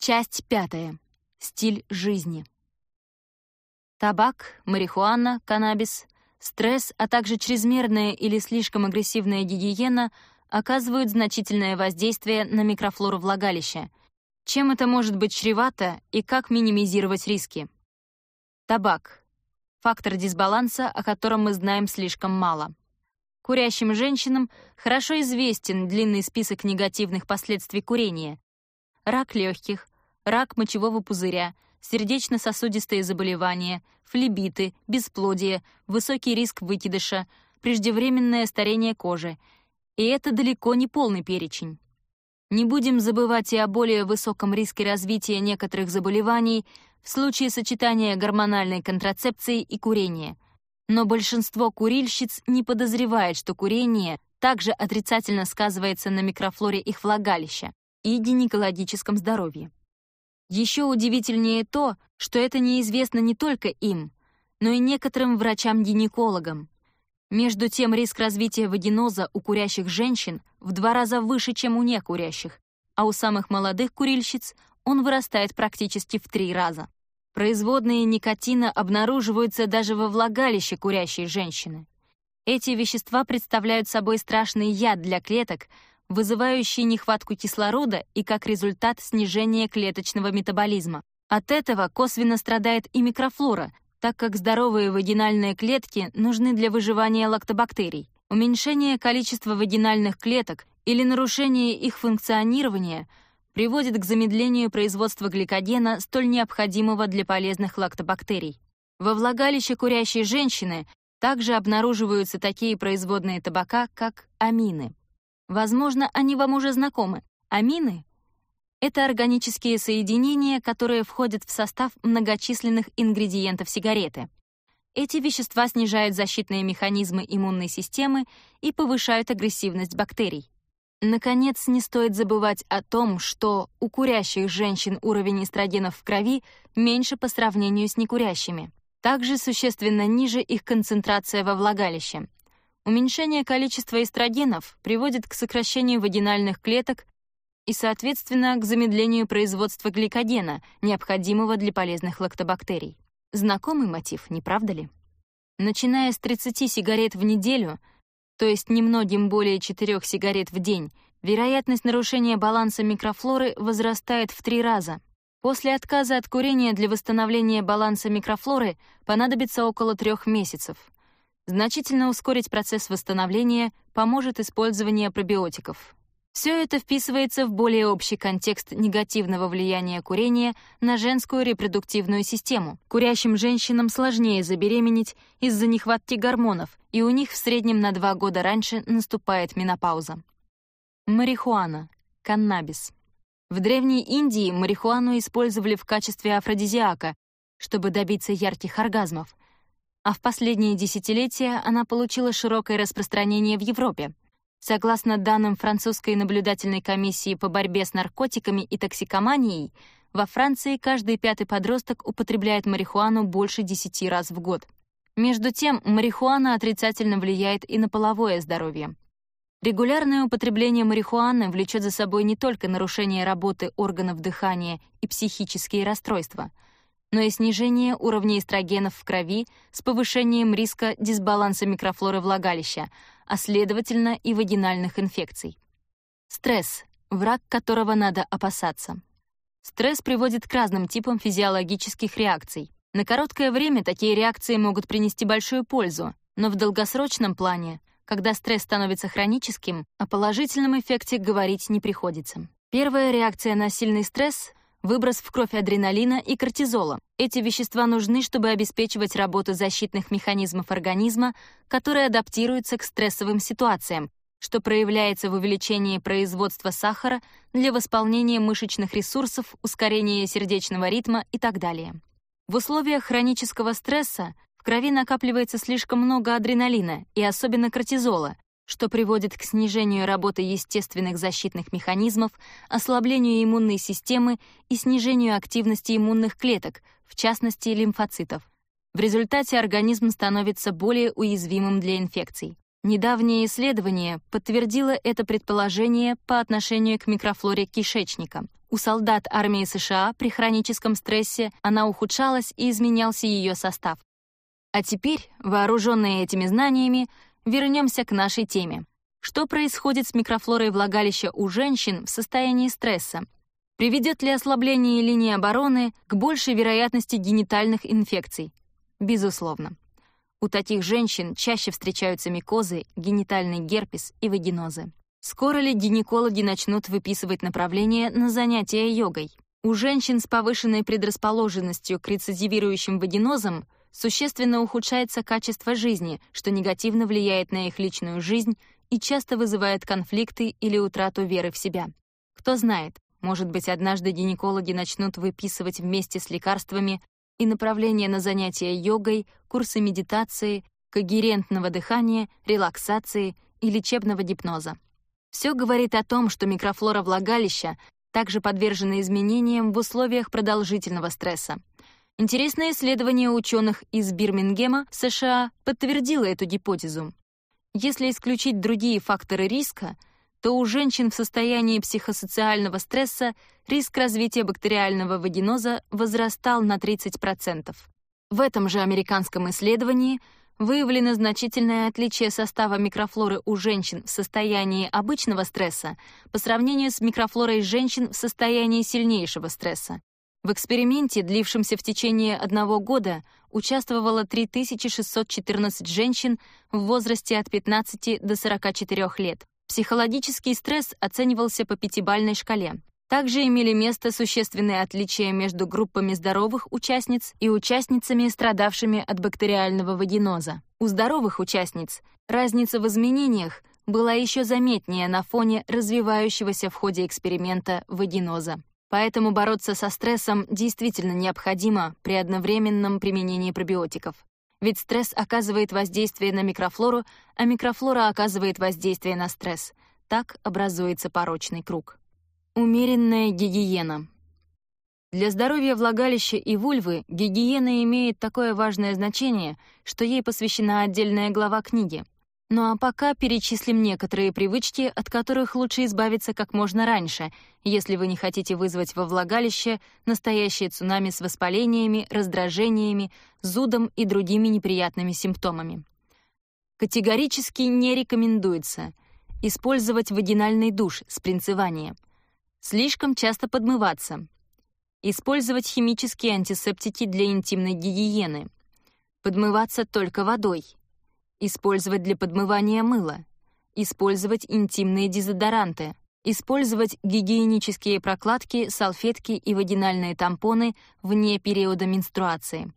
Часть пятая. Стиль жизни. Табак, марихуана, каннабис, стресс, а также чрезмерная или слишком агрессивная гигиена оказывают значительное воздействие на микрофлору влагалища. Чем это может быть чревато и как минимизировать риски? Табак. Фактор дисбаланса, о котором мы знаем слишком мало. Курящим женщинам хорошо известен длинный список негативных последствий курения, рак легких, рак мочевого пузыря, сердечно-сосудистые заболевания, флебиты, бесплодие, высокий риск выкидыша, преждевременное старение кожи. И это далеко не полный перечень. Не будем забывать и о более высоком риске развития некоторых заболеваний в случае сочетания гормональной контрацепции и курения. Но большинство курильщиц не подозревает, что курение также отрицательно сказывается на микрофлоре их влагалища, и гинекологическом здоровье. Еще удивительнее то, что это неизвестно не только им, но и некоторым врачам-гинекологам. Между тем риск развития вагиноза у курящих женщин в два раза выше, чем у некурящих, а у самых молодых курильщиц он вырастает практически в три раза. Производные никотина обнаруживаются даже во влагалище курящей женщины. Эти вещества представляют собой страшный яд для клеток, вызывающие нехватку кислорода и как результат снижение клеточного метаболизма. От этого косвенно страдает и микрофлора, так как здоровые вагинальные клетки нужны для выживания лактобактерий. Уменьшение количества вагинальных клеток или нарушение их функционирования приводит к замедлению производства гликогена, столь необходимого для полезных лактобактерий. Во влагалище курящей женщины также обнаруживаются такие производные табака, как амины. Возможно, они вам уже знакомы. Амины — это органические соединения, которые входят в состав многочисленных ингредиентов сигареты. Эти вещества снижают защитные механизмы иммунной системы и повышают агрессивность бактерий. Наконец, не стоит забывать о том, что у курящих женщин уровень эстрогенов в крови меньше по сравнению с некурящими. Также существенно ниже их концентрация во влагалище. Уменьшение количества эстрогенов приводит к сокращению вагинальных клеток и, соответственно, к замедлению производства гликогена, необходимого для полезных лактобактерий. Знакомый мотив, не правда ли? Начиная с 30 сигарет в неделю, то есть немногим более 4 сигарет в день, вероятность нарушения баланса микрофлоры возрастает в три раза. После отказа от курения для восстановления баланса микрофлоры понадобится около трех месяцев. Значительно ускорить процесс восстановления поможет использование пробиотиков. Все это вписывается в более общий контекст негативного влияния курения на женскую репродуктивную систему. Курящим женщинам сложнее забеременеть из-за нехватки гормонов, и у них в среднем на два года раньше наступает менопауза. Марихуана, каннабис. В Древней Индии марихуану использовали в качестве афродизиака, чтобы добиться ярких оргазмов — а в последние десятилетия она получила широкое распространение в Европе. Согласно данным французской наблюдательной комиссии по борьбе с наркотиками и токсикоманией, во Франции каждый пятый подросток употребляет марихуану больше 10 раз в год. Между тем, марихуана отрицательно влияет и на половое здоровье. Регулярное употребление марихуаны влечет за собой не только нарушение работы органов дыхания и психические расстройства — но и снижение уровня эстрогенов в крови с повышением риска дисбаланса микрофлоры влагалища, а следовательно и вагинальных инфекций. Стресс — враг которого надо опасаться. Стресс приводит к разным типам физиологических реакций. На короткое время такие реакции могут принести большую пользу, но в долгосрочном плане, когда стресс становится хроническим, о положительном эффекте говорить не приходится. Первая реакция на сильный стресс выброс в кровь адреналина и кортизола. Эти вещества нужны, чтобы обеспечивать работу защитных механизмов организма, которые адаптируются к стрессовым ситуациям, что проявляется в увеличении производства сахара для восполнения мышечных ресурсов, ускорения сердечного ритма и так далее. В условиях хронического стресса в крови накапливается слишком много адреналина и особенно кортизола, что приводит к снижению работы естественных защитных механизмов, ослаблению иммунной системы и снижению активности иммунных клеток, в частности лимфоцитов. В результате организм становится более уязвимым для инфекций. Недавнее исследование подтвердило это предположение по отношению к микрофлоре кишечника. У солдат армии США при хроническом стрессе она ухудшалась и изменялся ее состав. А теперь, вооруженные этими знаниями, вернемся к нашей теме. Что происходит с микрофлорой влагалища у женщин в состоянии стресса? Приведет ли ослабление линии обороны к большей вероятности генитальных инфекций? Безусловно. У таких женщин чаще встречаются микозы, генитальный герпес и вагинозы. Скоро ли гинекологи начнут выписывать направление на занятия йогой? У женщин с повышенной предрасположенностью к рецидивирующим вагинозам – существенно ухудшается качество жизни, что негативно влияет на их личную жизнь и часто вызывает конфликты или утрату веры в себя. Кто знает, может быть, однажды гинекологи начнут выписывать вместе с лекарствами и направления на занятия йогой, курсы медитации, когерентного дыхания, релаксации и лечебного гипноза. Все говорит о том, что микрофлора влагалища также подвержена изменениям в условиях продолжительного стресса. Интересное исследование ученых из Бирмингема, США, подтвердило эту гипотезу. Если исключить другие факторы риска, то у женщин в состоянии психосоциального стресса риск развития бактериального вагиноза возрастал на 30%. В этом же американском исследовании выявлено значительное отличие состава микрофлоры у женщин в состоянии обычного стресса по сравнению с микрофлорой женщин в состоянии сильнейшего стресса. В эксперименте, длившемся в течение одного года, участвовало 3614 женщин в возрасте от 15 до 44 лет. Психологический стресс оценивался по пятибалльной шкале. Также имели место существенные отличия между группами здоровых участниц и участницами, страдавшими от бактериального вагиноза. У здоровых участниц разница в изменениях была еще заметнее на фоне развивающегося в ходе эксперимента вагиноза. Поэтому бороться со стрессом действительно необходимо при одновременном применении пробиотиков. Ведь стресс оказывает воздействие на микрофлору, а микрофлора оказывает воздействие на стресс. Так образуется порочный круг. Умеренная гигиена. Для здоровья влагалища и вульвы гигиена имеет такое важное значение, что ей посвящена отдельная глава книги — ну а пока перечислим некоторые привычки, от которых лучше избавиться как можно раньше, если вы не хотите вызвать во влагалище настоящее цунами с воспалениями, раздражениями, зудом и другими неприятными симптомами. Категорически не рекомендуется использовать вагинальный душ с принцеванием, слишком часто подмываться, использовать химические антисептики для интимной гигиены, подмываться только водой — Использовать для подмывания мыло. Использовать интимные дезодоранты. Использовать гигиенические прокладки, салфетки и вагинальные тампоны вне периода менструации.